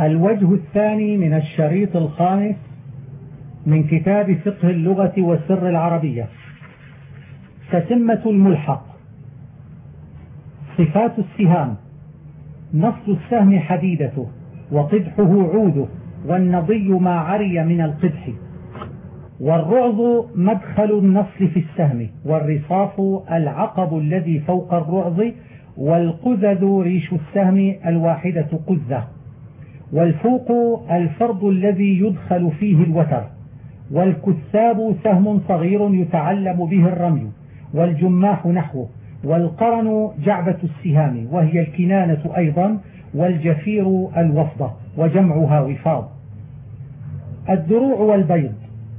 الوجه الثاني من الشريط الخامس من كتاب فقه اللغة والسر العربية. تتمة الملحق. صفات السهام. نص السهم حديدته وقدحه عوده والنضي ما عري من القدح والرعظ مدخل النصل في السهم والرصاف العقب الذي فوق الرعظ والقذذ ريش السهم الواحدة قذة. والفوق الفرض الذي يدخل فيه الوتر والكثاب سهم صغير يتعلم به الرمي والجماح نحوه والقرن جعبة السهام وهي الكنانة أيضا والجفير الوفضة وجمعها وفاض. الدروع والبيض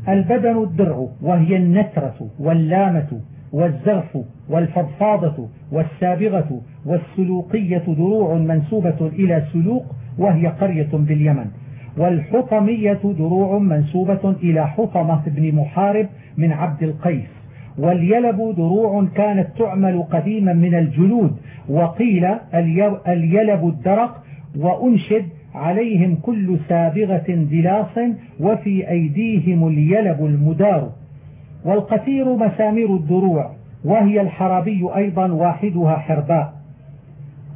البدن الدرع وهي النترة واللامة والزغف والفضفاضة والسابغة والسلوقية دروع منسوبة إلى سلوق وهي قرية باليمن. والحطمية دروع منسوبة إلى حطمة بن محارب من عبد القيس. واليلب دروع كانت تعمل قديما من الجلود. وقيل اليلب الدرق وأنشد عليهم كل سابغة دلاص وفي أيديهم اليلب المدار. والقتير مسامير الدروع وهي الحرابي أيضا واحدها حرباء.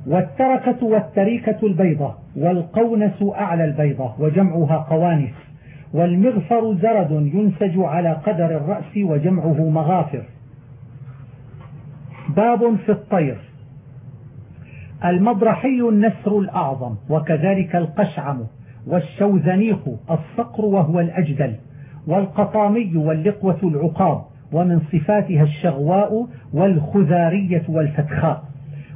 والتركة والتريكة البيضة والقونس أعلى البيضة وجمعها قوانس والمغفر زرد ينسج على قدر الرأس وجمعه مغافر. باب في الطير. المضرحي النسر الأعظم وكذلك القشعم والشوذنيخ الصقر وهو الأجدل والقطامي واللقوة العقاب ومن صفاتها الشغواء والخذارية والفتخاء.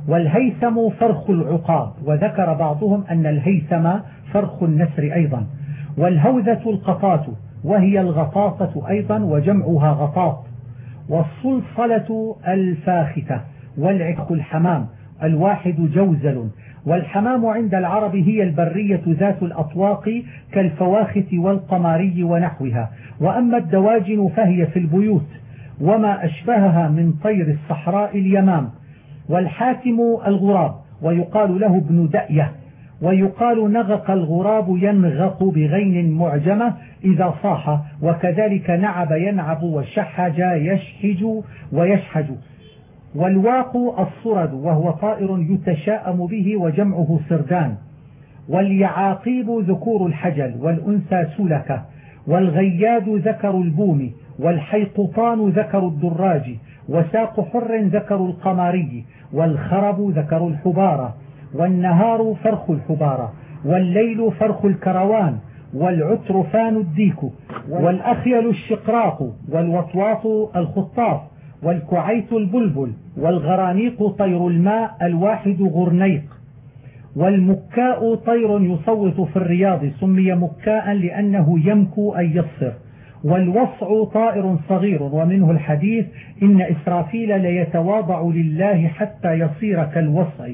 والهيثم فرخ العقاب. وذكر بعضهم أن الهيثم فرخ النسر أيضا. والهوذة القطاة وهي الغطاطة أيضا وجمعها غطاط والصلصلة الفاختة والعك الحمام الواحد جوزل. والحمام عند العرب هي البرية ذات الأطواق كالفواخت والقماري ونحوها. وأما الدواجن فهي في البيوت وما أشبهها من طير الصحراء اليمام. والحاكم الغراب ويقال له ابن دأية ويقال نغق الغراب ينغق بغين معجمة إذا صاح وكذلك نعب ينعب وشحج يشحج ويشحج. والواق الصرد وهو طائر يتشاءم به وجمعه سردان. واليعاقيب ذكور الحجل والأنثى سلكة والغياد ذكر البوم والحيقطان ذكر الدراج. وساق حر ذكر القماري والخرب ذكر الحبارة والنهار فرخ الحبارة والليل فرخ الكروان والعترفان الديك والأخيل الشقراق والوطواط الخطاف والكعيت البلبل والغرانيق طير الماء الواحد غرنيق. والمكاء طير يصوت في الرياض سمي مكاء لأنه يمكو أي يصر والوصع طائر صغير ومنه الحديث إن إسرافيل ليتواضع لله حتى يصير كالوصع.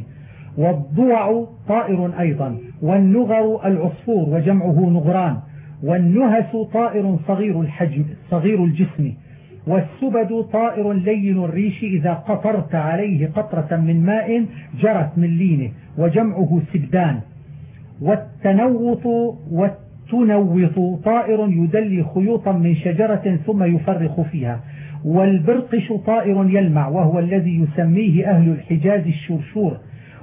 والضوع طائر أيضا والنغر العصفور وجمعه نغران. والنهس طائر صغير الحجم صغير الجسم. والسبد طائر لين الريش إذا قطرت عليه قطرة من ماء جرت من لينه وجمعه سبدان. والتنوط والتنوط طائر يدلي خيوطا من شجرة ثم يفرخ فيها والبرقش طائر يلمع وهو الذي يسميه أهل الحجاز الشرشور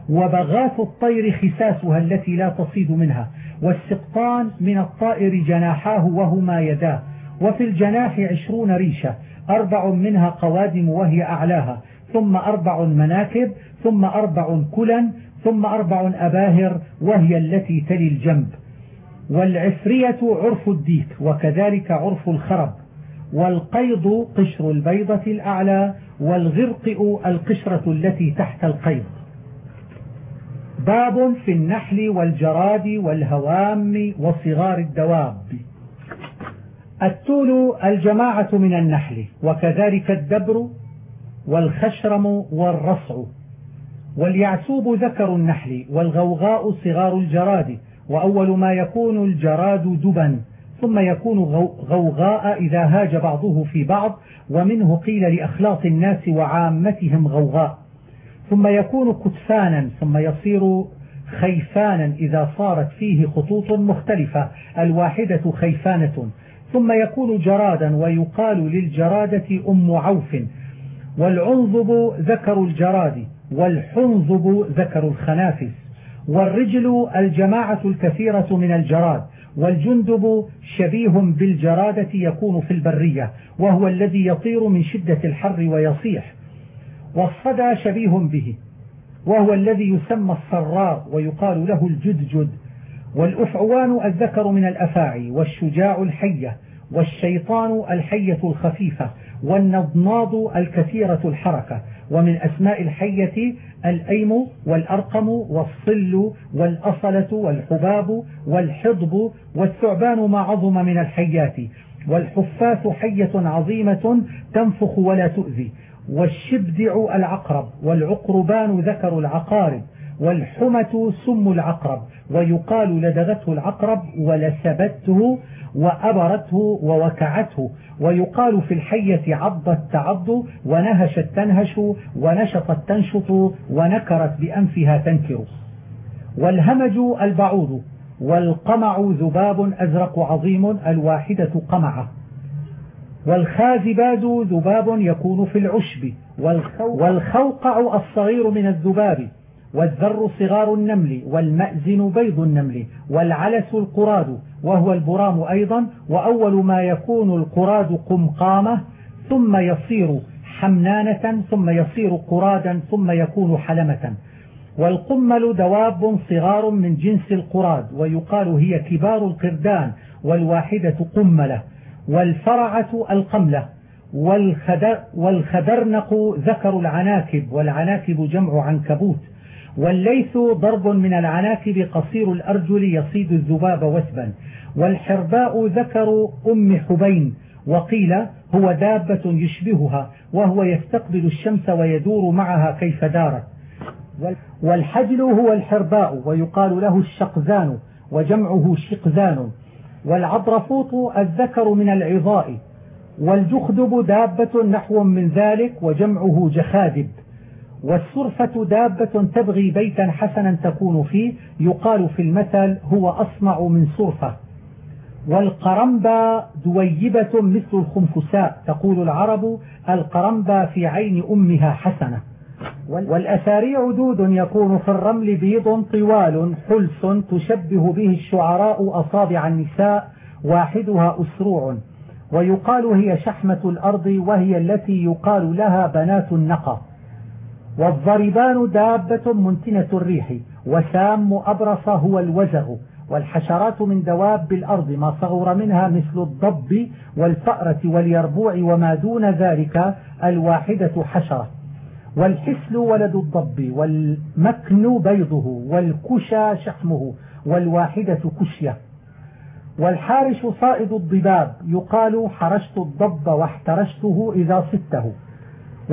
وبغاث الطير خساسها التي لا تصيد منها والسقطان من الطائر جناحاه وهما يداه وفي الجناح عشرون ريشة أربع منها قوادم وهي أعلاها ثم أربع مناكب ثم أربع كلا ثم أربع أباهر وهي التي تلي الجنب. والعفرية عرف الديك وكذلك عرف الخرب والقيض قشر البيضة الأعلى والغرقئ القشرة التي تحت القيض. باب في النحل والجراد والهوام وصغار الدواب. التول الجماعة من النحل وكذلك الدبر والخشرم والرصع. واليعسوب ذكر النحل والغوغاء صغار الجراد وأول ما يكون الجراد دبا ثم يكون غوغاء إذا هاج بعضه في بعض ومنه قيل لأخلاط الناس وعامتهم غوغاء. ثم يكون كتفانا ثم يصير خيفانا إذا صارت فيه خطوط مختلفة الواحدة خيفانة. ثم يكون جرادا ويقال للجرادة أم عوف. والعنظب ذكر الجراد والحنظب ذكر الخنافس. والرجل الجماعة الكثيرة من الجراد والجندب شبيه بالجرادة يكون في البرية وهو الذي يطير من شدة الحر ويصيح. والصدى شبيه به وهو الذي يسمى الصرار ويقال له الجدجد. والأفعوان الذكر من الأفاعي والشجاع الحية والشيطان الحية الخفيفة والنضناض الكثيرة الحركة ومن أسماء الحية الأيم والأرقم والصل والأصلة والحباب والحضب والثعبان ما عظم من الحيات. والحفاة حية عظيمة تنفخ ولا تؤذي. والشبدع العقرب والعقربان ذكر العقارب. والحمة سم العقرب ويقال لدغته العقرب ولسبته وأبرته ووكعته ويقال في الحية عضت تعض ونهشت تنهش ونشطت تنشط ونكرت بأنفها تنكر. والهمج البعوض والقمع ذباب أزرق عظيم الواحدة قمعة. والخازباد ذباب يكون في العشب والخوقع الصغير من الذباب. والذر صغار النمل والمأزن بيض النمل والعلس القراد وهو البرام أيضا وأول ما يكون القراد قمقامة ثم يصير حمنانة ثم يصير قرادا ثم يكون حلمة. والقمل دواب صغار من جنس القراد ويقال هي كبار القردان والواحدة قملة. والفرعة القملة. والخدر والخدرنق ذكر العناكب والعناكب جمع عنكبوت. والليث ضرب من العناكب قصير الأرجل يصيد الذباب وثبا والحرباء ذكر أم حبين وقيل هو دابة يشبهها وهو يستقبل الشمس ويدور معها كيف دارت. والحجل هو الحرباء ويقال له الشقزان وجمعه شقزان. والعضرفوط الذكر من العظاء والجخدب دابة نحو من ذلك وجمعه جخادب. والسرفة دابة تبغي بيتا حسنا تكون فيه يقال في المثل هو أصنع من سرفة والقرنبا دويبة مثل الخنفساء تقول العرب القرنبا في عين أمها حسنة. والأساريع دود يكون في الرمل بيض طوال حلس تشبه به الشعراء أصابع النساء واحدها أسروع. ويقال هي شحمة الأرض وهي التي يقال لها بنات النقى والضربان دابة منتنة الريح وسام أبرص هو الوزغ والحشرات من دواب الأرض ما صغر منها مثل الضب والفأرة واليربوع وما دون ذلك الواحدة حشرة. والحسل ولد الضب والمكن بيضه والكشى شحمه والواحدة كشية. والحارش صائد الضباب يقال حرشت الضب واحترشته إذا صدته.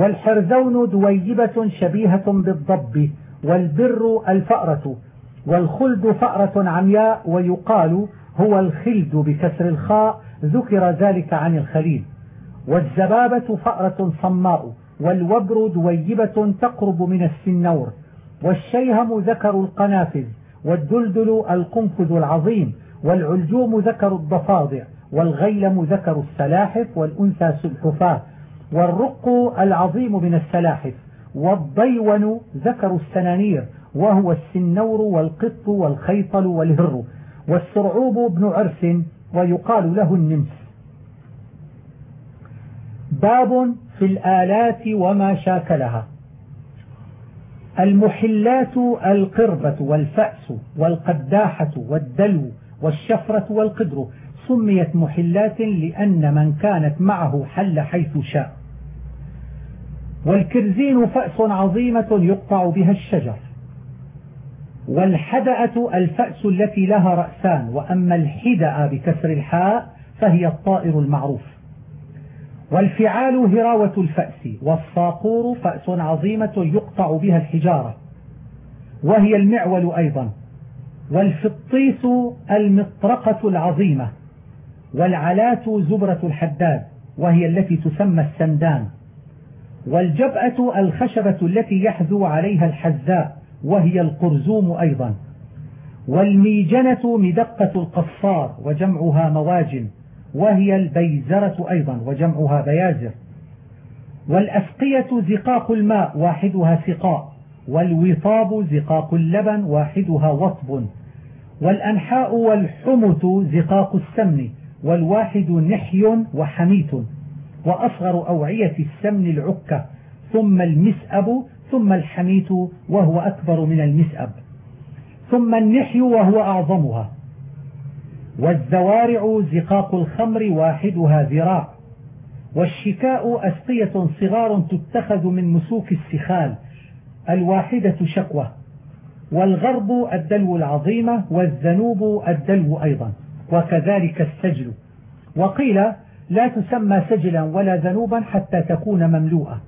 والحرزون دويبة شبيهة بالضب والبر الفأرة والخلد فأرة عمياء ويقال هو الخلد بكسر الخاء ذكر ذلك عن الخليل. والزبابة فأرة صماء والوبر دويبة تقرب من السنور. والشيهم ذكر القنافذ والدلدل القنفذ العظيم والعلجوم ذكر الضفادع والغيلم ذكر السلاحف والأنثى سلحفاة. والرق العظيم من السلاحف والضيون ذكر السنانير وهو السنور والقط والخيطل والهر والسرعوب بن عرس ويقال له النمس. باب في الآلات وما شاكلها. المحلات القربة والفأس والقداحة والدلو والشفرة والقدر سميت محلات لأن من كانت معه حل حيث شاء. والكرزين فأس عظيمة يقطع بها الشجر. والحدأة الفأس التي لها رأسان وأما الحدأ بكسر الحاء فهي الطائر المعروف. والفعال هراوة الفأس والصاقور فأس عظيمة يقطع بها الحجارة وهي المعول أيضا. والفطيس المطرقة العظيمة والعلات زبرة الحداد وهي التي تسمى السندان. والجبأة الخشبة التي يحذو عليها الحذاء وهي القرزوم أيضا. والميجنة مدقة القصار وجمعها مواجن وهي البيزرة أيضا وجمعها بيازر. والأسقية زقاق الماء واحدها سقاء. والوطاب زقاق اللبن واحدها وطب. والأنحاء والحمت زقاق السمن. والواحد نحي وحميت. وأصغر أوعية السمن العكة ثم المسأب ثم الحميت وهو أكبر من المسأب. ثم النحي وهو أعظمها. والزوارع زقاق الخمر واحدها ذراع. والشكاء أسقية صغار تتخذ من مسوك السخال الواحدة شكوة والغرب الدلو العظيمة والذنوب الدلو أيضا. وكذلك السجل. وقيل لا تسمى سجلا ولا ذنوبا حتى تكون مملوءة.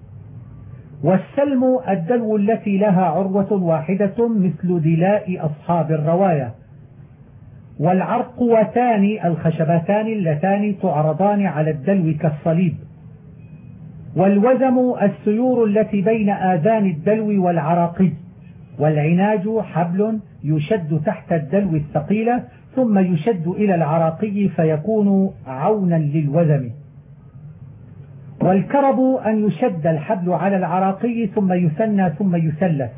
والسلم الدلو التي لها عروة واحدة مثل دلاء أصحاب الرواية. والعرقوتان الخشبتان اللتان تعرضان على الدلو كالصليب. والوذم السيور التي بين آذان الدلو والعراقي. والعناج حبل يشد تحت الدلو الثقيلة ثم يشد إلى العراقي فيكون عونا للوزم. والكرب أن يشد الحبل على العراقي ثم يثنى ثم يثلث.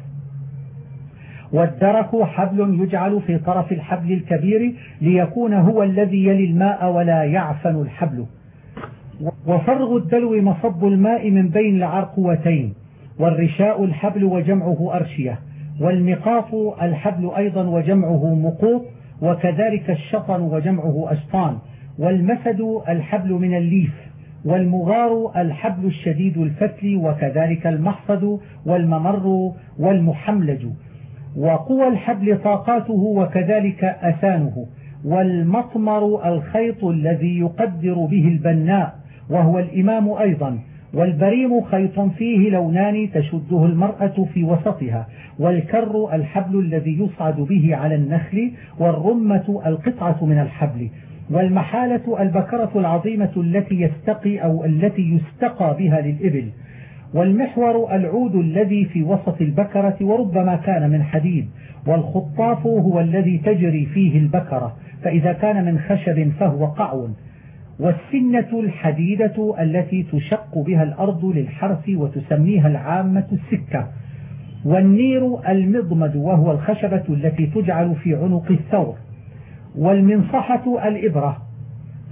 والدرك حبل يجعل في طرف الحبل الكبير ليكون هو الذي يلي الماء ولا يعفن الحبل. وفرغ الدلو مصب الماء من بين العرقوتين والرشاء الحبل وجمعه أرشية والمقاط الحبل أيضا وجمعه مقوط وكذلك الشطن وجمعه أشطان والمسد الحبل من الليف والمغار الحبل الشديد الفتل وكذلك المحصد والممر والمحملج. وقوى الحبل طاقاته وكذلك أثانه. والمطمر الخيط الذي يقدر به البناء وهو الإمام أيضا. والبريم خيط فيه لونان تشده المرأة في وسطها والكر الحبل الذي يصعد به على النخل والرمة القطعة من الحبل والمحالة البكرة العظيمة التي يستقي أو التي يستقى بها للإبل والمحور العود الذي في وسط البكرة وربما كان من حديد والخطاف هو الذي تجري فيه البكرة فإذا كان من خشب فهو قعو. والسنة الحديدة التي تشق بها الأرض للحرث وتسميها العامة السكة. والنير المضمد وهو الخشبة التي تجعل في عنق الثور. والمنصحة الإبرة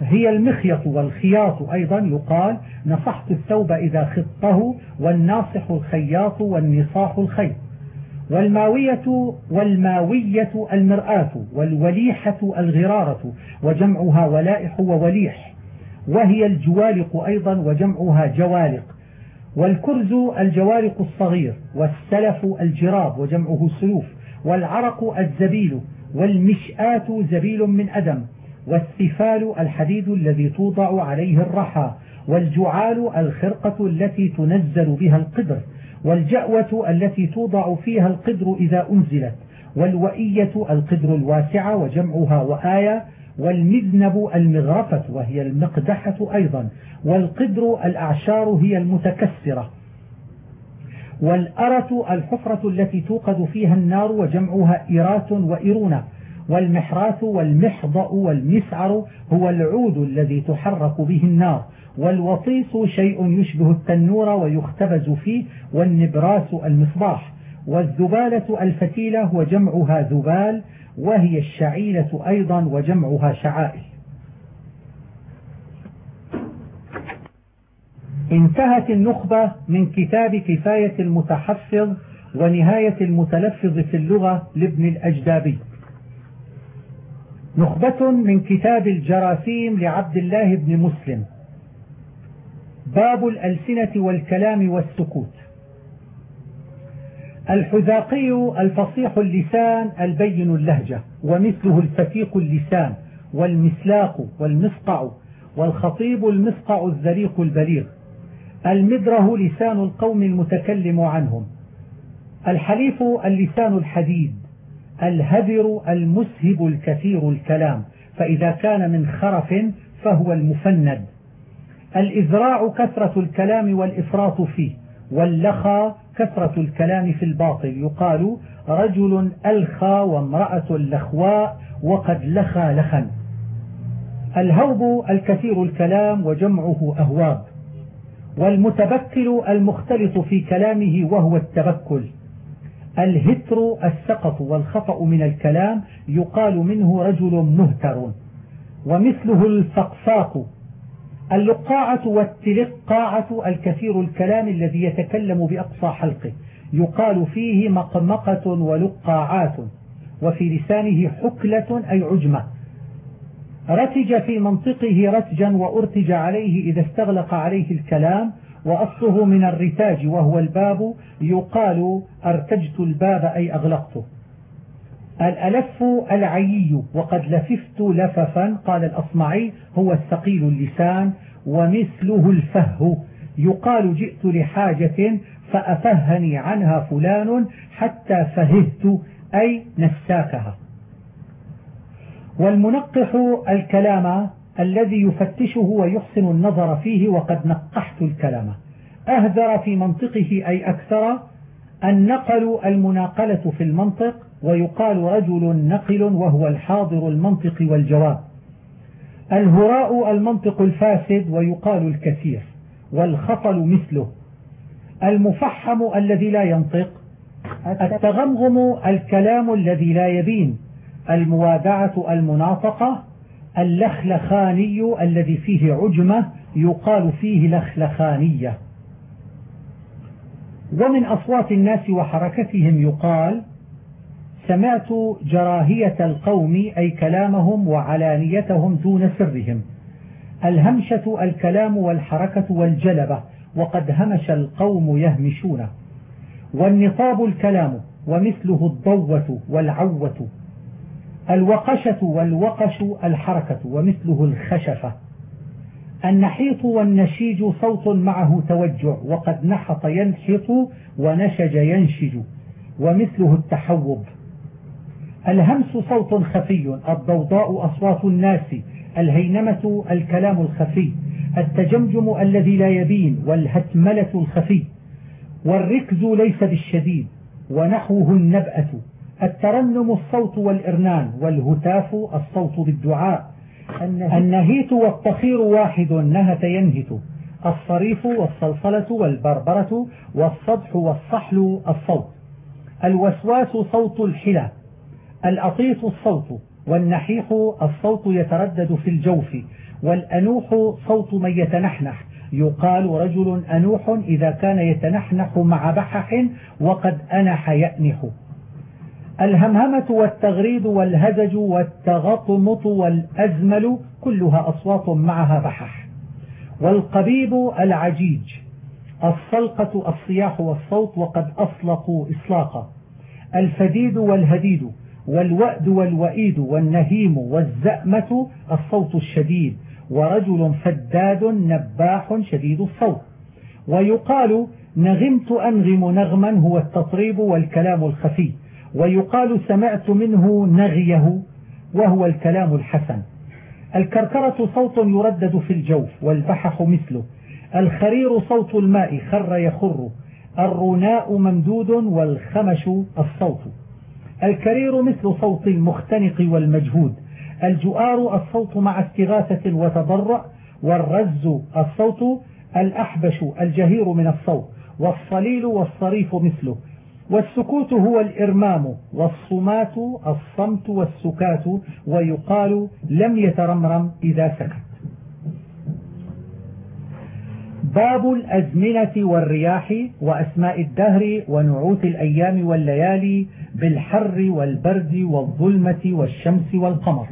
هي المخيط والخياط أيضا يقال. نصحت الثوب إذا خطه والناصح الخياط والنصاح الخيط. والماوية والماوية المرآة والوليحة الغرارة وجمعها ولائح ووليح. وهي الجوالق أيضا وجمعها جوالق والكرز الجوارق الصغير والسلف الجراب وجمعه سلوف والعرق الزبيل والمشآة زبيل من أدم والسفال الحديد الذي توضع عليه الرحى والجعال الخرقة التي تنزل بها القدر والجأوة التي توضع فيها القدر إذا أنزلت والوئية القدر الواسعة وجمعها وآية والمذنب المغرفة وهي المقدحة أيضا والقدر الأعشار هي المتكسرة والأرة الحفرة التي توقد فيها النار وجمعها إرات وإرونة والمحراث والمحضأ والمسعر هو العود الذي تحرك به النار والوطيس شيء يشبه التنور ويختبز فيه والنبراس المصباح والذبالة الفتيلة وجمعها ذبال وهي الشعيلة أيضا وجمعها شعائل انتهت النخبة من كتاب كفاية المتحفظ ونهاية المتلفظ في اللغة لابن الأجدابي. نخبة من كتاب الجراثيم لعبد الله بن مسلم. باب الألسنة والكلام والسكوت. الحذاقي الفصيح اللسان البين اللهجة ومثله الفتيق اللسان والمسلاق والمسقع والخطيب المسقع الزريق البليغ. المدره لسان القوم المتكلم عنهم. الحليف اللسان الحديد. الهدر المسهب الكثير الكلام. فإذا كان من خرف فهو المفند. الإذراع كثرة الكلام والإفراط فيه. واللخى كثرة الكلام في الباطل. يقال رجل ألخى وامرأة لخواء وقد لخى لخا. الهوب الكثير الكلام وجمعه أهواب. والمتبكل المختلط في كلامه وهو التبكل. الهتر السقط والخطأ من الكلام يقال منه رجل مهتر. ومثله الفقفاق اللقاعة والتلقاعة الكثير الكلام الذي يتكلم بأقصى حلقه. يقال فيه مقمقة ولقاعات وفي لسانه حكلة أي عجمة. رتج في منطقه رتجا وأرتج عليه إذا استغلق عليه الكلام وأصله من الرتاج وهو الباب. يقال أرتجت الباب أي أغلقته. الألف العيي وقد لففت لففا قال الأصمعي هو الثقيل اللسان ومثله الفه. يقال جئت لحاجة فأفهني عنها فلان حتى فههت أي نساكها. والمنقح الكلام الذي يفتشه ويحسن النظر فيه وقد نقحت الكلام. أهذر في منطقه أي أكثر النقل المناقلة في المنطق ويقال رجل نقل وهو الحاضر المنطق والجواب. الهراء المنطق الفاسد ويقال الكثير والخطل مثله. المفحم الذي لا ينطق التغمغم الكلام الذي لا يبين الموادعة المناطقة اللخلخاني الذي فيه عجمة يقال فيه لخلخانية. ومن أصوات الناس وحركتهم يقال سمعت جراهية القوم أي كلامهم وعلانيتهم دون سرهم. الهمشة الكلام والحركة والجلبة وقد همش القوم يهمشون. والنطاب الكلام ومثله الضوة والعوة. الوقشة والوقش الحركة ومثله الخشفة. النحيط والنشيج صوت معه توجع وقد نحط ينحط ونشج ينشج ومثله التحوب. الهمس صوت خفي الضوضاء أصوات الناس الهينمة الكلام الخفي التجمجم الذي لا يبين والهتملة الخفي والركز ليس بالشديد ونحوه النبأة الترنم الصوت والإرنان والهتاف الصوت بالدعاء النهيت. والطخير واحد نهت ينهت الصريف والصلصلة والبربرة والصدح والصحل الصوت الوسواس صوت الحلى الأطيط الصوت والنحيح الصوت يتردد في الجوف والأنوح صوت من يتنحنح. يقال رجل أنوح إذا كان يتنحنح مع بحح وقد أنح يأنح. الهمهمة والتغريد والهزج والتغطمط والأزمل كلها أصوات معها بحح. والقبيب العجيج. الصلقة الصياح والصوت وقد أصلقوا إصلاقا. الفديد والهديد. والوأد والوئيد والنهيم والزأمة الصوت الشديد ورجل فداد نباح شديد الصوت. ويقال نغمت أنغم نغما هو التطريب والكلام الخفي. ويقال سمعت منه نغيه وهو الكلام الحسن. الكركرة صوت يردد في الجوف والبحح مثله. الخرير صوت الماء خر يخر. الرناء ممدود والخمش الصوت. الكرير مثل صوت المختنق والمجهود. الجؤار الصوت مع استغاثة وتضرع والرز الصوت الأحبش الجهير من الصوت والصليل والصريف مثله. والسكوت هو الإرمام والصمات الصمت والسكات ويقال لم يترمرم إذا سكت. باب الأزمنة والرياح وأسماء الدهر ونعوت الأيام والليالي بالحر والبرد والظلمة والشمس والقمر.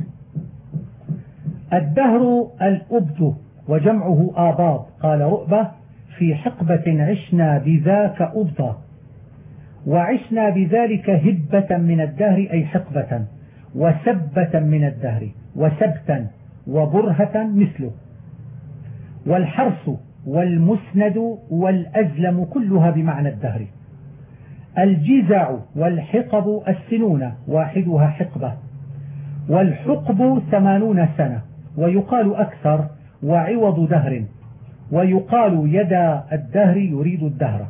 الدهر الأبد وجمعه آباط قال رؤبة في حقبة عشنا بذاك أبضا وعشنا بذلك هبة من الدهر أي حقبة وسبة من الدهر وسبتا وبرهة مثله. والحرس والمسند والأزلم كلها بمعنى الدهر. الجزع والحقب السنون واحدها حقبة. والحقب ثمانون سنة ويقال أكثر وعوض دهر. ويقال يدا الدهر يريد الدهر.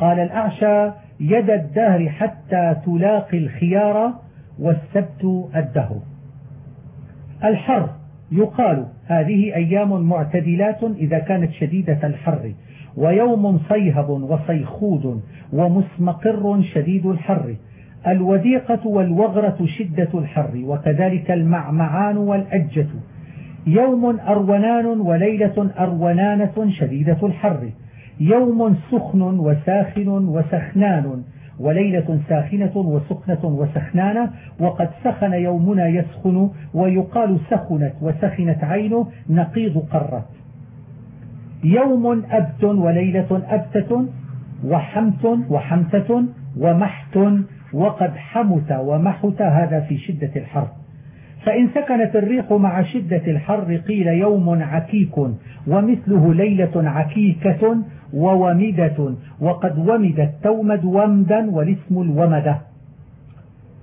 قال الأعشى يد الدهر حتى تلاقي الخيار والسبت الدهر. الحر يقال هذه أيام معتدلات إذا كانت شديدة الحر ويوم صيهب وصيخود ومسمقر شديد الحر الوديقة والوغرة شدة الحر وكذلك المعمعان والأجة يوم أرونان وليلة أرونانة شديدة الحر يوم سخن وساخن وسخنان وليلة ساخنة وسخنة وسخنانة وقد سخن يومنا يسخن ويقال سخنت وسخنت عينه نقيض قرت يوم أبت وليلة أبتة وحمت وحمتة ومحت وقد حمت ومحت هذا في شدة الحر. فإن سكنت الريح مع شدة الحر قيل يوم عكيك ومثله ليلة عكيكة وومدة وقد ومدت تومد ومدا والاسم الومدة.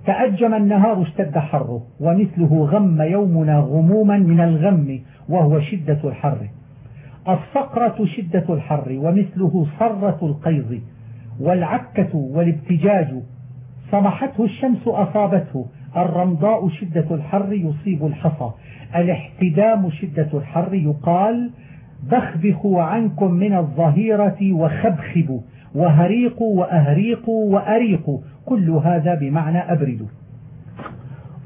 تأجم النهار اشتد حره ومثله غم يومنا غموما من الغم وهو شدة الحر. الصقرة شدة الحر ومثله صرة القيظ. والعكة والابتجاج صمحته الشمس أصابته. الرمضاء شدة الحر يصيب الحصى. الاحتدام شدة الحر يقال بخبخوا عنكم من الظهيرة وخبخبوا وهريقوا وأهريقوا وأريقوا كل هذا بمعنى أبردوا.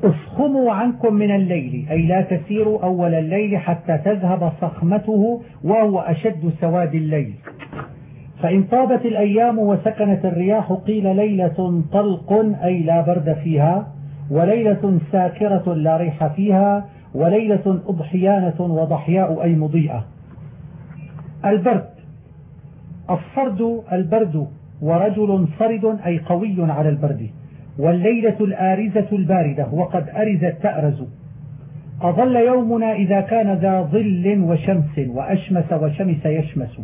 أصخموا عنكم من الليل أي لا تسيروا أول الليل حتى تذهب صخمته وهو أشد سواد الليل. فإن طابت الأيام وسكنت الرياح قيل ليلة طلق أي لا برد فيها وليلة ساكرة لا ريح فيها وليلة أضحيانة وضحياء أي مضيئة. البرد. الصرد البرد ورجل صرد أي قوي على البرد. والليلة الآرزة الباردة وقد أرزت تأرز أظل يومنا إذا كان ذا ظل وشمس وأشمس وشمس يشمس.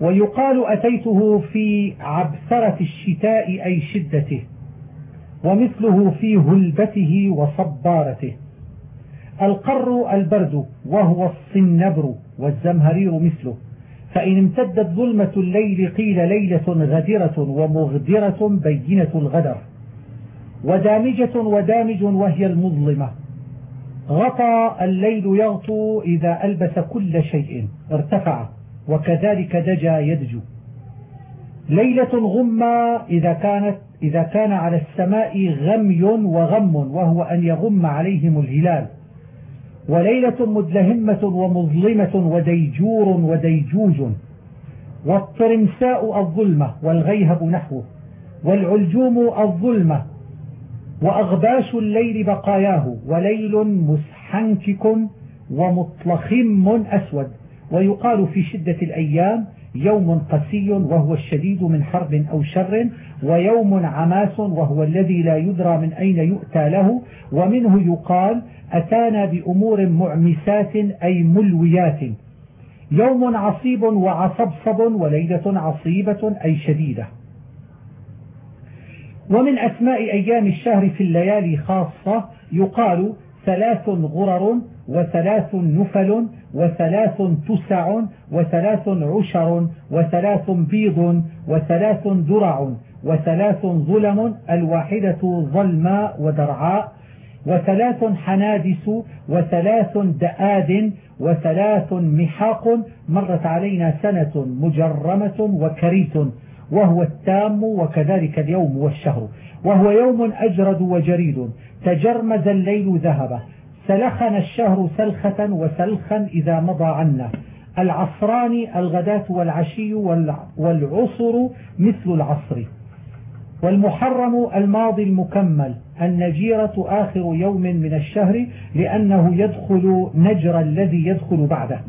ويقال أتيته في عبثرة الشتاء أي شدته. ومثله في هلبته وصبارته. القر البرد وهو الصنبر. والزمهرير مثله. فإن امتدت ظلمة الليل قيل ليلة غدرة ومغدرة بينة الغدر. ودامجة ودامج وهي المظلمة. غطى الليل يغطو إذا ألبس كل شيء. ارتفع. وكذلك دجا يدجو. ليلة غمة إذا كانت إذا كان على السماء غمي وغم. وهو أن يغم عليهم الهلال. وليلة مدلهمة ومظلمة وديجور وديجوج والطرمساء الظلمة والغيهب نحوه والعلجوم الظلمة وأغباش الليل بقاياه وليل مسحنكك ومطلخم أسود. ويقال في شدة الأيام يوم قسي وهو الشديد من حرب أو شر ويوم عماس وهو الذي لا يدرى من أين يؤتى له. ومنه يقال أتانا بأمور معمسات أي ملويات. يوم عصيب وعصبصب وليلة عصيبة أي شديدة. ومن أسماء أيام الشهر في الليالي خاصة يقال ثلاث غرر وثلاث نفل وثلاث تسع وثلاث عشر وثلاث بيض وثلاث درع وثلاث ظلم الواحدة ظلماء ودرعاء. وثلاث حنادس وثلاث دآد وثلاث محاق مرت علينا سنة مجرمة وكريت وهو التام وكذلك اليوم والشهر وهو يوم أجرد وجريد تجرمز الليل ذهبه سلخنا الشهر سلخة وسلخا إذا مضى عنا العصران الغداة والعشي والعصر مثل العصر. والمحرم الماضي المكمل النجيرة آخر يوم من الشهر لأنه يدخل نجر الذي يدخل بعده.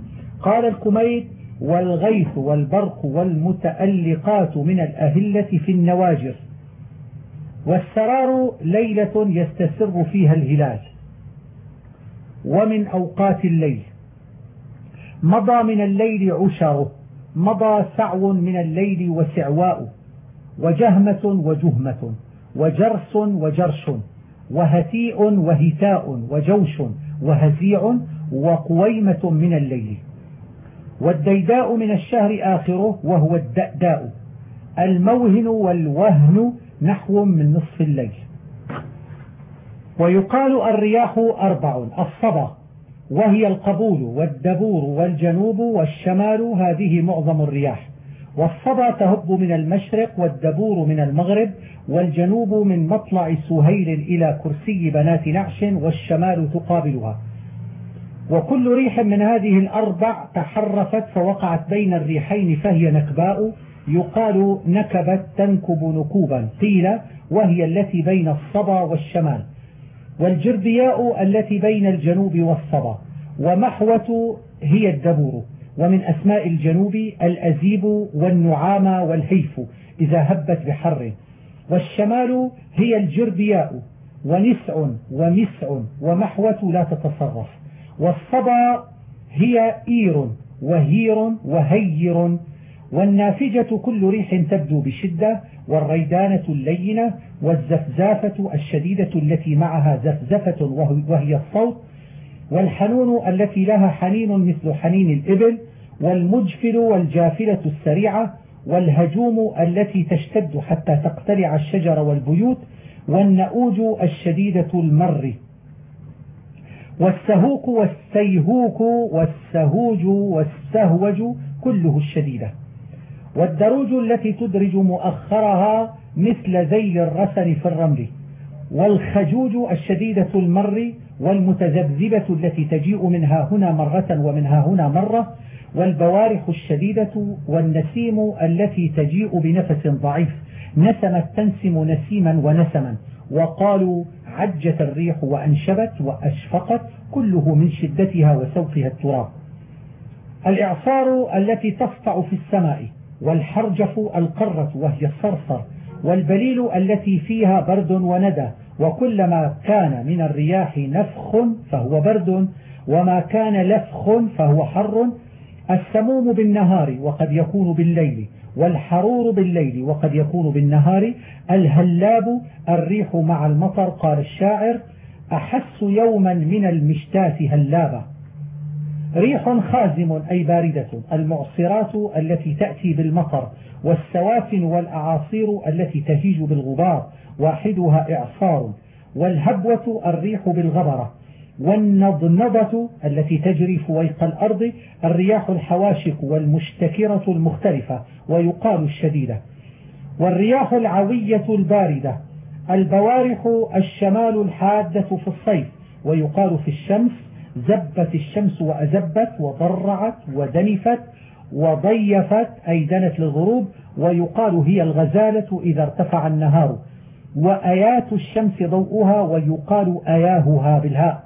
قال الكميت والغيث والبرق والمتألقات من الأهلة في النواجر. والسرار ليلة يستسر فيها الهلال. ومن أوقات الليل مضى من الليل عشره مضى سعو من الليل وسعواء. وجهمة وجهمة وجرس وجرش وهتيء وهتاء وجوش وهزيع وقويمة من الليل. والديداء من الشهر آخره وهو الدأداء. الموهن والوهن نحو من نصف الليل. ويقال الرياح أربع الصبا. وهي القبول والدبور والجنوب والشمال هذه معظم الرياح. والصبا تهب من المشرق والدبور من المغرب والجنوب من مطلع سهيل إلى كرسي بنات نعش والشمال تقابلها. وكل ريح من هذه الأربع تحرفت فوقعت بين الريحين فهي نكباء يقال نكبت تنكب نكوبا قيل وهي التي بين الصبا والشمال. والجربياء التي بين الجنوب والصبا ومحوة هي الدبور. ومن أسماء الجنوب الأزيب والنعامة والهيف إذا هبت بحر. والشمال هي الجربياء ونسع ومسع ومحوة لا تتصرف. والصبا هي إير وهير وهير. والنافجة كل ريح تبدو بشدة. والريدانة اللينة والزفزافة الشديدة التي معها زفزفة وهي الصوت. والحنون التي لها حنين مثل حنين الإبل. والمجفل والجافلة السريعة والهجوم التي تشتد حتى تقتلع الشجر والبيوت والنؤوج الشديدة المر. والسهوك والسيهوك والسهوج والسهوج كله الشديدة والدروج التي تدرج مؤخرها مثل ذيل الرسل في الرمل. والخجوج الشديدة المر والمتذبذبة التي تجيء منها هنا مرة ومنها هنا مرة والبوارح الشديدة والنسيم التي تجيء بنفس ضعيف. نسمت تنسم نسيما ونسما وقالوا عجت الريح وأنشبت وأشفقت كله من شدتها وسوقها التراب. الإعصار التي تسطع في السماء والحرجف القرة وهي الصرصر والبليل التي فيها برد وندى وكلما كان من الرياح نفخ فهو برد وما كان لفخ فهو حر. السموم بالنهار وقد يكون بالليل والحرور بالليل وقد يكون بالنهار. الهلاب الريح مع المطر قال الشاعر. أحس يوما من المشتات هلابة. ريح خازم أي باردة. المعصرات التي تأتي بالمطر والسوافن والأعاصير التي تهيج بالغبار. واحدها إعصار والهبوة الريح بالغبرة والنضنضة التي تجري فويق الأرض الرياح الحواشك والمشتكرة المختلفة ويقال الشديدة والرياح العوية الباردة البوارح الشمال الحادة في الصيف ويقال في الشمس زبت الشمس وأزبت وضرعت ودنفت وضيفت أي دنت للغروب ويقال هي الغزالة إذا ارتفع النهار وآيات الشمس ضوءها ويقال آياهها بالهاء.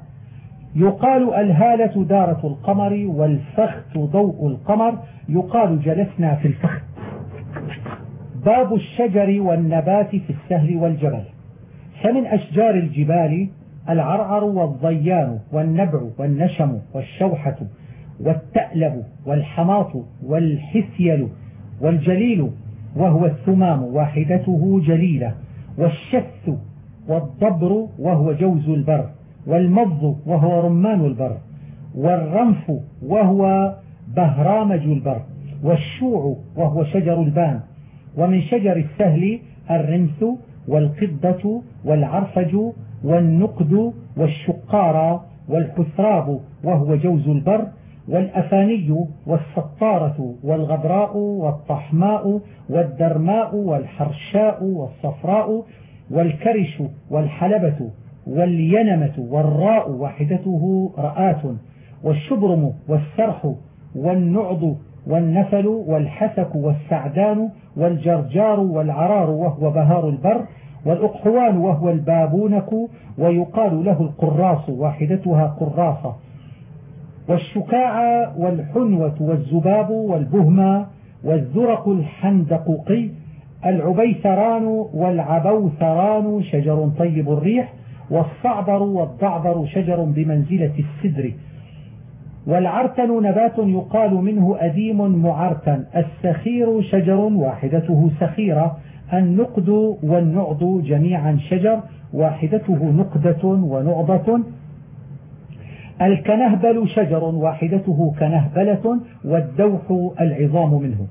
يقال الهالة دارة القمر والفخت ضوء القمر. يقال جلسنا في الفخت. باب الشجر والنبات في السهل والجبل. فمن أشجار الجبال العرعر والضيان والنبع والنشم والشوحة والتألب والحماط والحسيل والجليل وهو الثمام واحدته جليلة. والشث والضبر وهو جوز البر والمض وهو رمان البر والرنف وهو بهرامج البر والشوع وهو شجر البان. ومن شجر السهل الرمث والقدة والعرفج والنقد والشقارة والحثراب وهو جوز البر والأفاني والسطارة والغبراء والطحماء والدرماء والحرشاء والصفراء والكرش والحلبة والينمة والراء واحدته رآت والشبرم والسرح والنعض والنفل والحسك والسعدان والجرجار والعرار وهو بهار البر والأقحوان وهو البابونك ويقال له القراص واحدتها قراصة والشكاع والحنوة والزباب والبهمة والزرق الحندققي العبيثران والعبوثران شجر طيب الريح والصعبر والضعبر شجر بمنزلة السدر. والعرتن نبات يقال منه أديم معرتن السخير شجر واحدته سخيرة النقد والنعض جميعا شجر واحدته نقدة ونعضة. الكنهبل شجر واحدته كنهبلة والدوح العظام منه.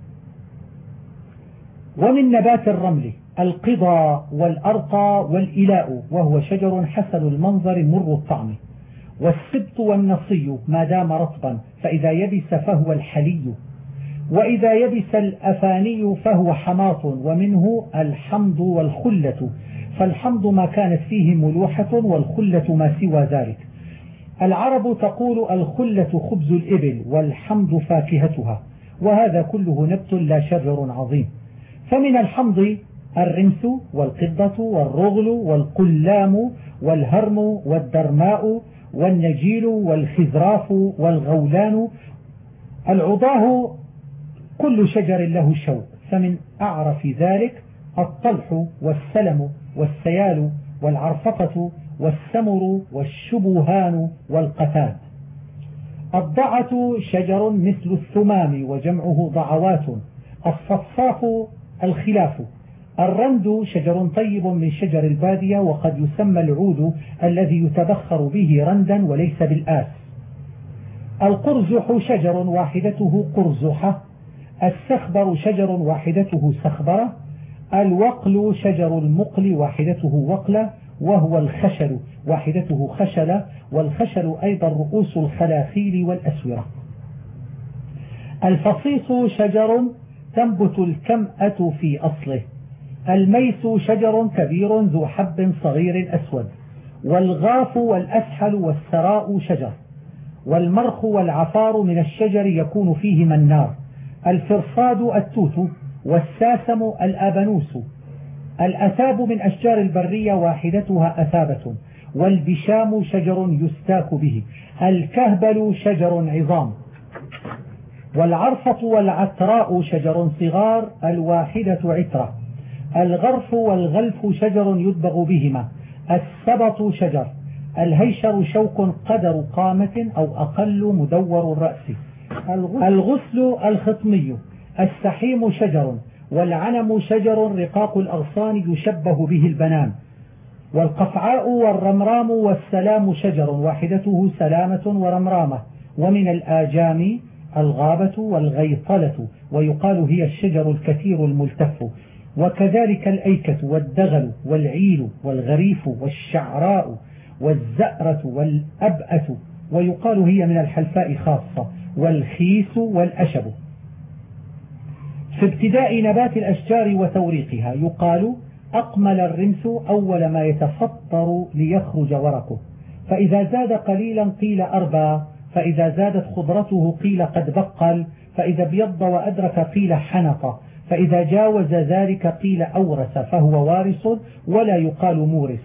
ومن نبات الرمل القضى والأرقى والإلاء وهو شجر حسن المنظر مر الطعم. والسبط والنصي ما دام رطبا فإذا يبس فهو الحلي. وإذا يبس الأفاني فهو حماط ومنه الحمض والخلة. فالحمض ما كانت فيه ملوحة والخلة ما سوى ذلك. العرب تقول الخلة خبز الإبل والحمض فاكهتها وهذا كله نبت لا شجر عظيم. فمن الحمض الرمس والقضة والرغل والقلام والهرم والدرماء والنجيل والخزراف والغولان. العضاه كل شجر له شوك فمن أعرف ذلك الطلح والسلم والسيال والعرفقة والسمر والشبهان والقتاد الضعة شجر مثل الثمام وجمعه ضعوات. الصفصاف الخلاف. الرند شجر طيب من شجر البادية وقد يسمى العود الذي يتبخر به رندا وليس بالآس. القرزح شجر واحدته قرزحة. السخبر شجر واحدته سخبرة. الوقل شجر المقل واحدته وقلة. وهو الخشل واحدته خشلة والخشل أيضا رؤوس الخلاخيل والأسورة. الفصيص شجر تنبت الكمأة في أصله. الميس شجر كبير ذو حب صغير أسود. والغاف والأسحل والسراء شجر. والمرخ والعفار من الشجر يكون فيهما النار. الفرصاد التوت والساسم الأبنوس. الأثاب من أشجار البرية واحدتها أثابة والبشام شجر يستاك به الكهبل شجر عظام والعرفة والعتراء شجر صغار الواحدة عترة الغرف والغلف شجر يدبغ بهما السبط شجر الهيشر شوك قدر قامة أو أقل مدور الرأس الغسل الخطمي السحيم شجر والعنم شجر رقاق الأغصان يشبه به البنان والقفعاء والرمرام والسلام شجر واحدته سلامة ورمرامة ومن الآجام الغابة والغيطلة ويقال هي الشجر الكثير الملتف وكذلك الأيكة والدغل والعيل والغريف والشعراء والزأرة والأبأة ويقال هي من الحلفاء خاصة والخيس والأشب. في ابتداء نبات الأشجار وتوريقها يقال أقمل الرمس أول ما يتفطر ليخرج ورقه. فإذا زاد قليلا قيل أربى فإذا زادت خضرته قيل قد بقل فإذا ابيض وأدرك قيل حنط فإذا جاوز ذلك قيل أورث فهو وارث ولا يقال مورث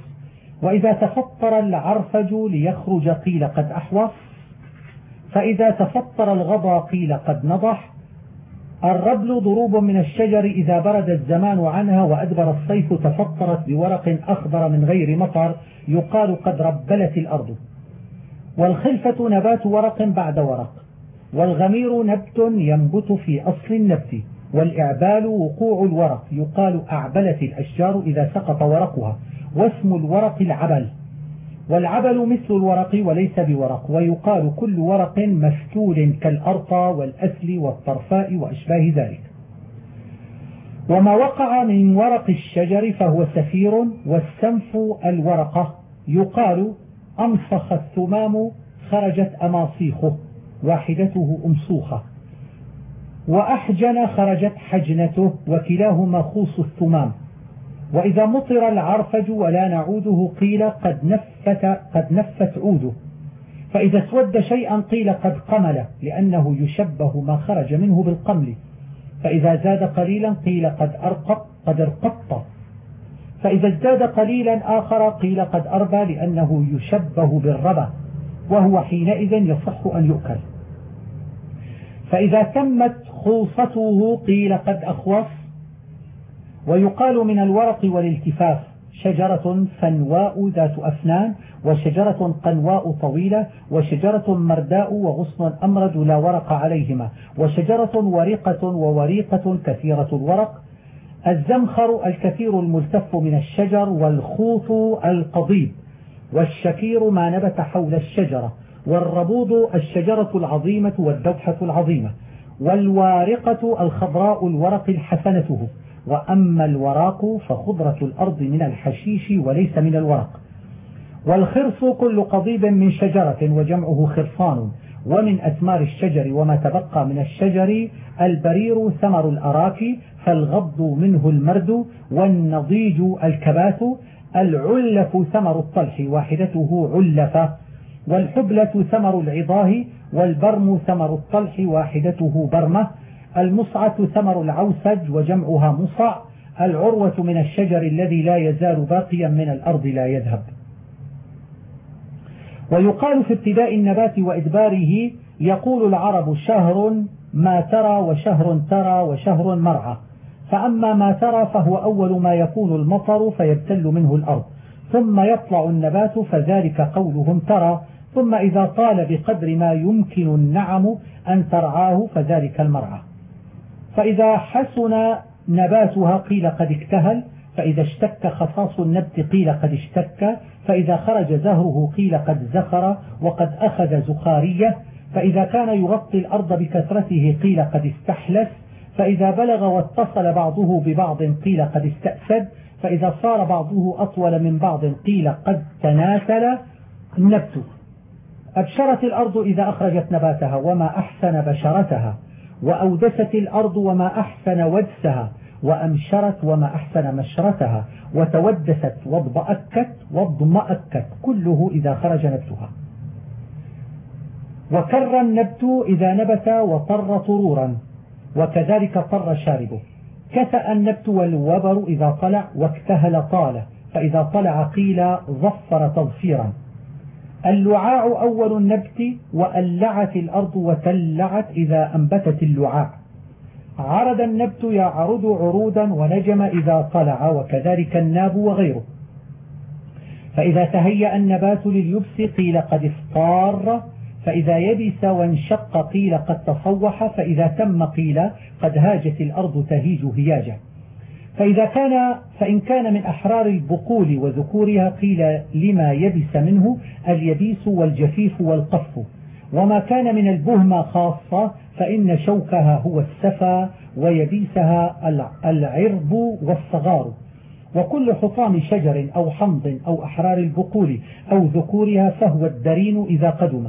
وإذا تفطر العرفج ليخرج قيل قد أحوص فإذا تفطر الغضا قيل قد نضح الربل ضروب من الشجر إذا برد الزمان عنها وأدبر الصيف تفطرت بورق أخضر من غير مطر يقال قد ربلت الأرض. والخلفة نبات ورق بعد ورق والغمير نبت ينبت في أصل النبت والإعبال وقوع الورق يقال أعبلت الأشجار إذا سقط ورقها واسم الورق العبل. والعبل مثل الورق وليس بورق ويقال كل ورق مفتول كالأرطى والأسل والطرفاء وأشباه ذلك. وما وقع من ورق الشجر فهو سفير والسنف الورقة يقال أمصخ الثمام خرجت أماصيخه واحدته أمصوخة. وأحجن خرجت حجنته وكلاهما خوص الثمام. وإذا مطر العرفج ولا نعوده قيل قد نفت, قد نفت عوده. فإذا اسود شيئا قيل قد قمل لأنه يشبه ما خرج منه بالقمل. فإذا زاد قليلا قيل قد أرقط قد ارقط فإذا ازداد قليلا آخر قيل قد أربى لأنه يشبه بالربى وهو حينئذ يصح أن يؤكل. فإذا تمت خوصته قيل قد أخوص ويقال من الورق والالتفاف شجرة فنواء ذات أفنان وشجرة قنواء طويلة وشجرة مرداء وغصن أمرد لا ورق عليهما وشجرة ورقة ووريقة كثيرة الورق. الزمخر الكثير الملتف من الشجر والخوط القضيب والشكير ما نبت حول الشجرة والربوض الشجرة العظيمة والدوحة العظيمة والوارقة الخضراء الورق الحسنته. وأما الوراق فخضرة الأرض من الحشيش وليس من الورق. والخرص كل قضيب من شجرة وجمعه خرصان. ومن أثمار الشجر وما تبقى من الشجر البرير ثمر الأراك فالغض منه المرد والنضيج الكباث. العلف ثمر الطلح واحدته علفة والحبلة ثمر العضاه والبرم ثمر الطلح واحدته برمة. المصعة ثمر العوسج وجمعها مصع العروة من الشجر الذي لا يزال باقيا من الأرض لا يذهب. ويقال في ابتداء النبات وإدباره يقول العرب شهر ما ترى وشهر ترى وشهر مرعى. فأما ما ترى فهو أول ما يكون المطر فيبتل منه الأرض. ثم يطلع النبات فذلك قولهم ترى. ثم إذا طال بقدر ما يمكن النعم أن ترعاه فذلك المرعى. فإذا حسن نباتها قيل قد اكتهل فإذا اشتك خصاص النبت قيل قد اشتك فإذا خرج زهره قيل قد زخر وقد أخذ زخارية فإذا كان يغطي الأرض بكثرته قيل قد استحلس فإذا بلغ واتصل بعضه ببعض قيل قد استأسد فإذا صار بعضه أطول من بعض قيل قد تناسل النبت. أبشرت الأرض إذا أخرجت نباتها وما أحسن بشرتها. وأودست الأرض وما أحسن ودسها وأمشرت وما أحسن مشرتها وتودست واضمأكت واضمأكت كله إذا خرج نبتها. وكر النبت إذا نبت وطر طرورا وكذلك طر شاربه. كثأ النبت والوبر إذا طلع واكتهل طال فإذا طلع قيل ظفر تظفيرا. اللعاع أول النبت وألعت الأرض وتلعت إذا أنبتت اللعاع عرض النبت يعرض عرودا ونجم إذا طلع وكذلك الناب وغيره. فإذا تهيأ النبات لليبس قيل قد افتار فإذا يبس وانشق قيل قد تصوح فإذا تم قيل قد هاجت الأرض تهيج هياجا. فإذا كان فإن كان من أحرار البقول وذكورها قيل لما يبس منه اليبيس والجفيف والقف. وما كان من البهمة خاصة فإن شوكها هو السفا ويبيسها العرض والصغار. وكل حطام شجر أو حمض أو أحرار البقول أو ذكورها فهو الدرين إذا قدم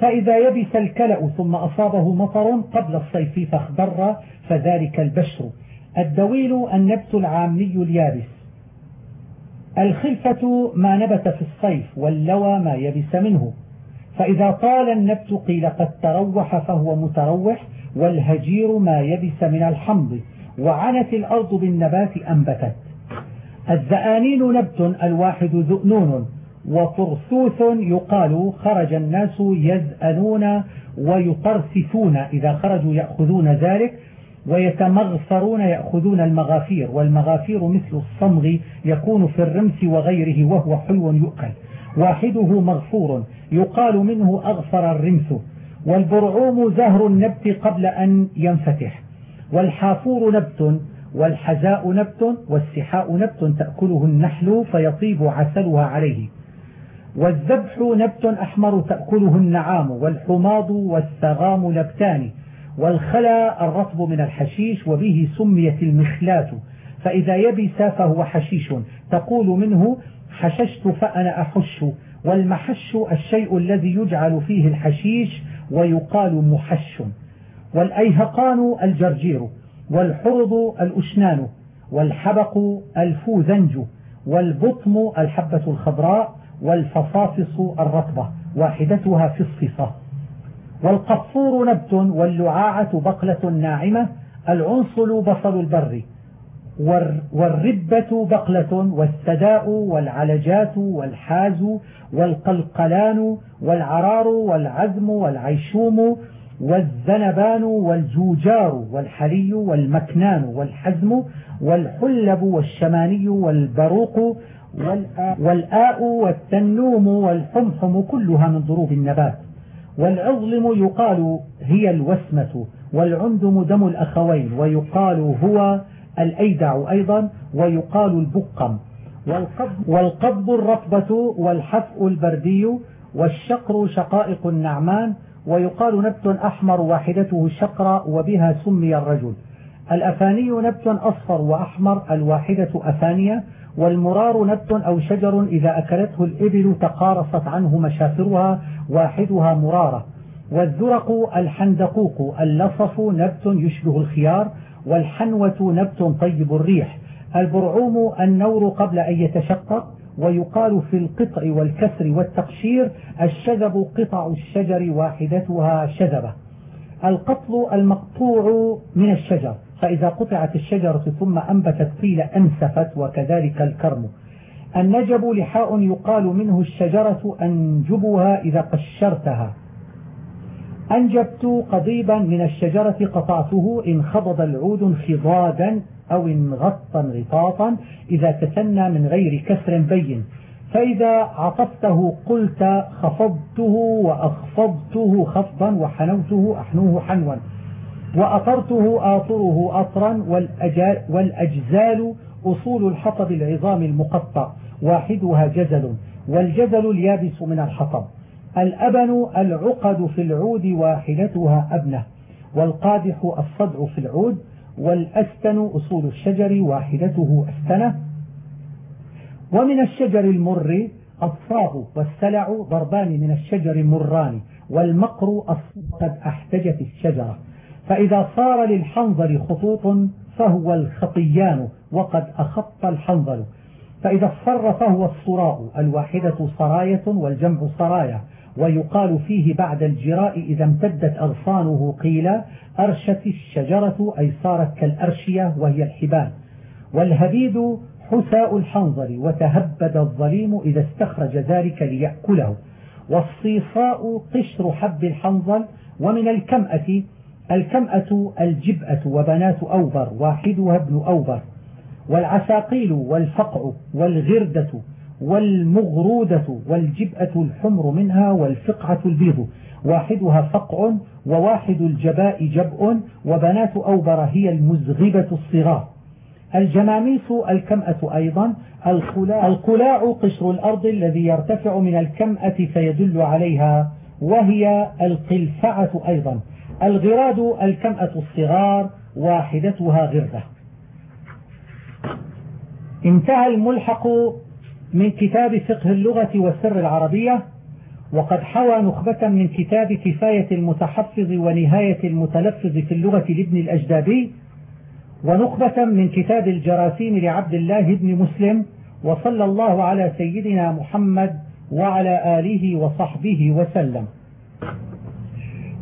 فإذا يبس الكلأ ثم أصابه مطر قبل الصيف فاخضر فذلك البشر. الدويل النبت العامي اليابس. الخلفة ما نبت في الصيف واللوى ما يبس منه. فإذا طال النبت قيل قد تروح فهو متروح والهجير ما يبس من الحمض. وعنت الأرض بالنبات أنبتت. الزآنين نبت الواحد ذؤنون وطرثوث يقال خرج الناس يزأنون ويطرثثون إذا خرجوا يأخذون ذلك ويتمغفرون يأخذون المغافير والمغافير مثل الصمغ يكون في الرمس وغيره وهو حلو يؤكل. واحدة مغفور يقال منه أغفر الرمس. والبرعوم زهر النبت قبل أن ينفتح. والحافور نبت والحزاء نبت والسحاء نبت تأكله النحل فيطيب عسلها عليه. والذبح نبت أحمر تأكله النعام والحماض والسغام نبتان. والخلا الرطب من الحشيش وبه سميت المخلات. فإذا يبس فهو حشيش. تقول منه حششت فأنا أحش. والمحش الشيء الذي يجعل فيه الحشيش ويقال محش. والأيهقان الجرجير. والحرض الأشنان. والحبق الفوزنج والبطم الحبة الخضراء. والفصافص الرطبة. واحدتها في الصفة والقفور نبت واللعاعة بقلة ناعمة العنصل بصل البر والربة بقلة والسداء والعلجات والحاز والقلقلان والعرار والعزم والعيشوم والذنبان والجوجار والحلي والمكنان والحزم والحلب والشماني والبروق والآء والتنوم والحمحم كلها من ضروب النبات. والعظلم يقال هي الوسمة والعندم دم الأخوين ويقال هو الأيدع أيضا ويقال البقم. والقضب الرطبة والحفء البردي والشقر شقائق النعمان ويقال نبت أحمر واحدته الشقر وبها سمي الرجل. الأفاني نبت أصفر وأحمر الواحدة أفانية والمرار نبت أو شجر إذا أكلته الإبل تقارصت عنه مشافرها واحدها مرارة. والزرق الحندقوق اللصف نبت يشبه الخيار والحنوة نبت طيب الريح. البرعوم النور قبل أن يتشقق ويقال في القطع والكسر والتقشير الشذب قطع الشجر واحدتها شذبة. القطل المقطوع من الشجر. فإذا قطعت الشجرة ثم أنبتت قيل أنسفت وكذلك الكرم. النجب لحاء يقال منه الشجرة أنجبها إذا قشرتها. أنجبت قضيبا من الشجرة قطعته إن خضض العود انخضادا أو انغطا انغطاطا إذا تسنى من غير كسر بين. فإذا عطفته قلت خفضته وأخفضته خفضا وحنوته أحنوه حنوا. وأطرته آطره أطرا والأجزال أصول الحطب العظام المقطع واحدها جزل والجزل اليابس من الحطب. الأبن العقد في العود واحدتها أبنة والقادح الصدع في العود والأستن أصول الشجر واحدته أستنة. ومن الشجر المر الصاب والسلع ضربان من الشجر مران والمقر قد أحتجت الشجرة. فإذا صار للحنظل خطوط فهو الخطيان وقد أخط الحنظل. فإذا اصفر فهو الصراء الواحدة صراية والجمع صرايا ويقال فيه بعد الجراء إذا امتدت أغصانه قيل أرشت الشجرة أي صارت كالأرشية وهي الحبال. والهبيد حساء الحنظل وتهبد الظليم إذا استخرج ذلك ليأكله. والصيصاء قشر حب الحنظل ومن الكمأة الكمأة الجبأة وبنات أوبر واحدها ابن أوبر والعساقيل والفقع والغردة والمغرودة والجبأة الحمر منها والفقعة البيض واحدها فقع وواحد الجباء جبء وبنات أوبر هي المزغبة الصغار. الجماميس الكمأة أيضا القلاع قشر الأرض الذي يرتفع من الكمأة فيدل عليها وهي القلفعة أيضا. الغراد الكمأة الصغار واحدتها غردة انتهى الملحق من كتاب فقه اللغة والسر العربية وقد حوى نخبة من كتاب كفاية المتحفظ ونهاية المتلفظ في اللغة لابن الأجدابي ونخبة من كتاب الجراثيم لعبد الله بن مسلم وصلى الله على سيدنا محمد وعلى آله وصحبه وسلم.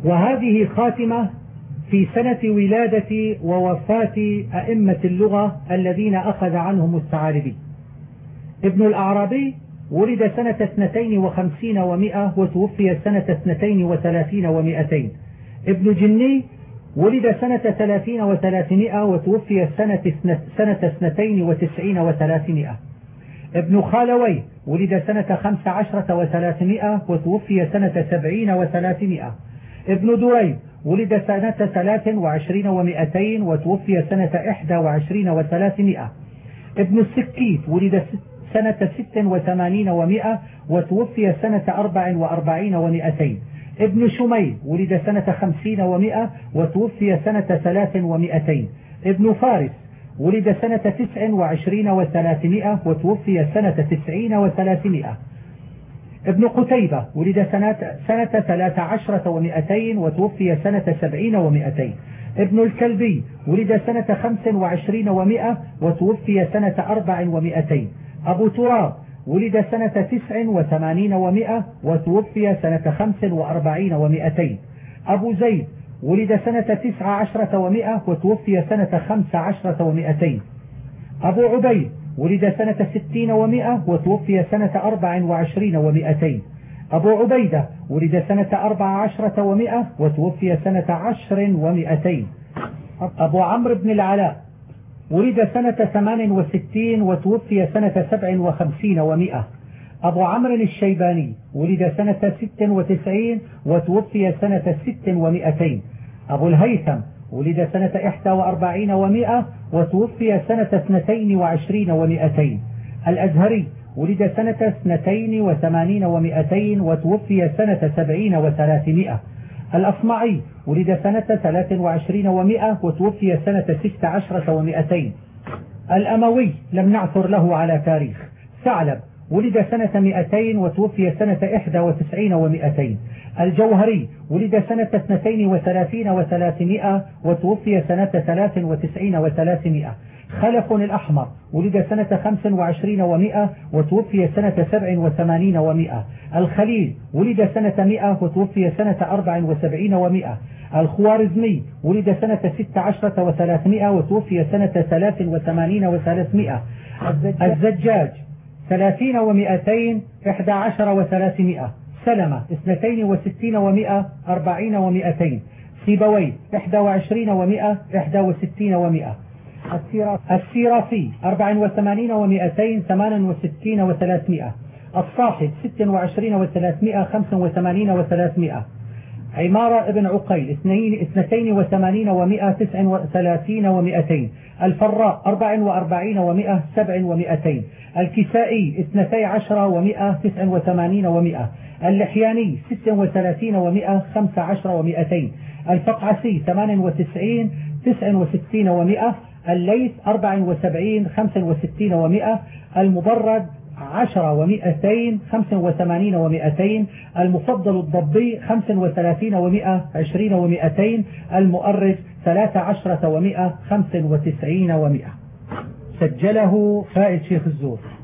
وهذه خاتمة في سنة ولادة ووفاة أئمة اللغة الذين أخذ عنهم الثعالبي. ابن الأعرابي ولد سنة اثنتين وخمسين ومئة وتوفي سنة اثنتين وثلاثين ومئتين. ابن جني ولد سنة ثلاثين وثلاثمائة وتوفي سنة, سنة اثنتين وتسعين وثلاثمائة. ابن خالوي ولد سنة خمس عشرة وثلاثمائة وتوفي سنة سبعين وثلاثمائة. ابن دريد ولد سنة ثلاث وعشرين ومائتين وتوفي سنة إحدى وعشرين وثلاثمائة. ابن السكيت ولد سنة ست وثمانين ومائة وتوفي سنة أربع وأربعين ومائتين ابن شميل ولد سنة خمسين ومائة وتوفي سنة ثلاث ومائتين ابن فارس ولد سنة تسع وعشرين وثلاثمائة وتوفي سنة تسعين وثلاثمائة. ابن قتيبة ولد سنة, سنة ثلاث عشرة ومائتين وتوفي سنة سبعين ومائتين ابن الكلبي ولد سنة خمس وعشرين ومائة وتوفي سنة أربع ومائتين أبو تراب ولد سنة تسع وثمانين ومائة وتوفي سنة خمس وأربعين ومائتين أبو زيد ولد سنة تسع عشرة ومائة وتوفي سنة خمس عشرة ومائتين أبو عبيد ولد سنة ستين ومائة وتوفي سنة أربع وعشرين ومائتين أبو عبيدة ولد سنة أربع عشرة ومائة وتوفي سنة عشر ومائتين أبو عمرو بن العلاء ولد سنة ثمان وستين وتوفي سنة سبع وخمسين ومائة أبو عمرو الشيباني ولد سنة ست وتسعين وتوفي سنة ست ومائتين أبو الهيثم ولد سنة إحدى وأربعين ومائة وتوفي سنة اثنتين وعشرين ومائتين الأزهري ولد سنة اثنتين وثمانين ومائتين وتوفي سنة سبعين وثلاثمائة. الأصمعي ولد سنة 23 ومئة وتوفي سنة 16 ومئتين. الأموي لم نعثر له على تاريخ. ثعلب ولد سنة 200 وتوفي سنة 91 ومئتين. الجوهري ولد سنة 32 و300 وتوفي سنة 93 و300 خلف الأحمر ولد سنة 25 و100 وتوفي سنة 87 و100 الخليل ولد سنة 100 وتوفي سنة 74 و100 الخوارزمي ولد سنة 16 و300 وتوفي سنة 83 و300 الزجاج 30 و200 11 و300 سلمة 62 و100 40 و200 سيبوي 21 و100 61 و100 السيرافي 84 و200 68 و300 الصاحب 26 و300 85 و300 عمارة ابن عقيل 82 و100 39 و200 الفراء 44 و100 7 و200 الكسائي 12 و100 89 و100 اللحياني 36 و100 15 و200 الفقعسي 98 69 و100 الليث 74 65 و100 المبرد 10 و200 85 و200 المفضل الضبي 35 و100 20 و200 المؤرخ 13 و100 95 و100 سجله فائد شيخ الزور.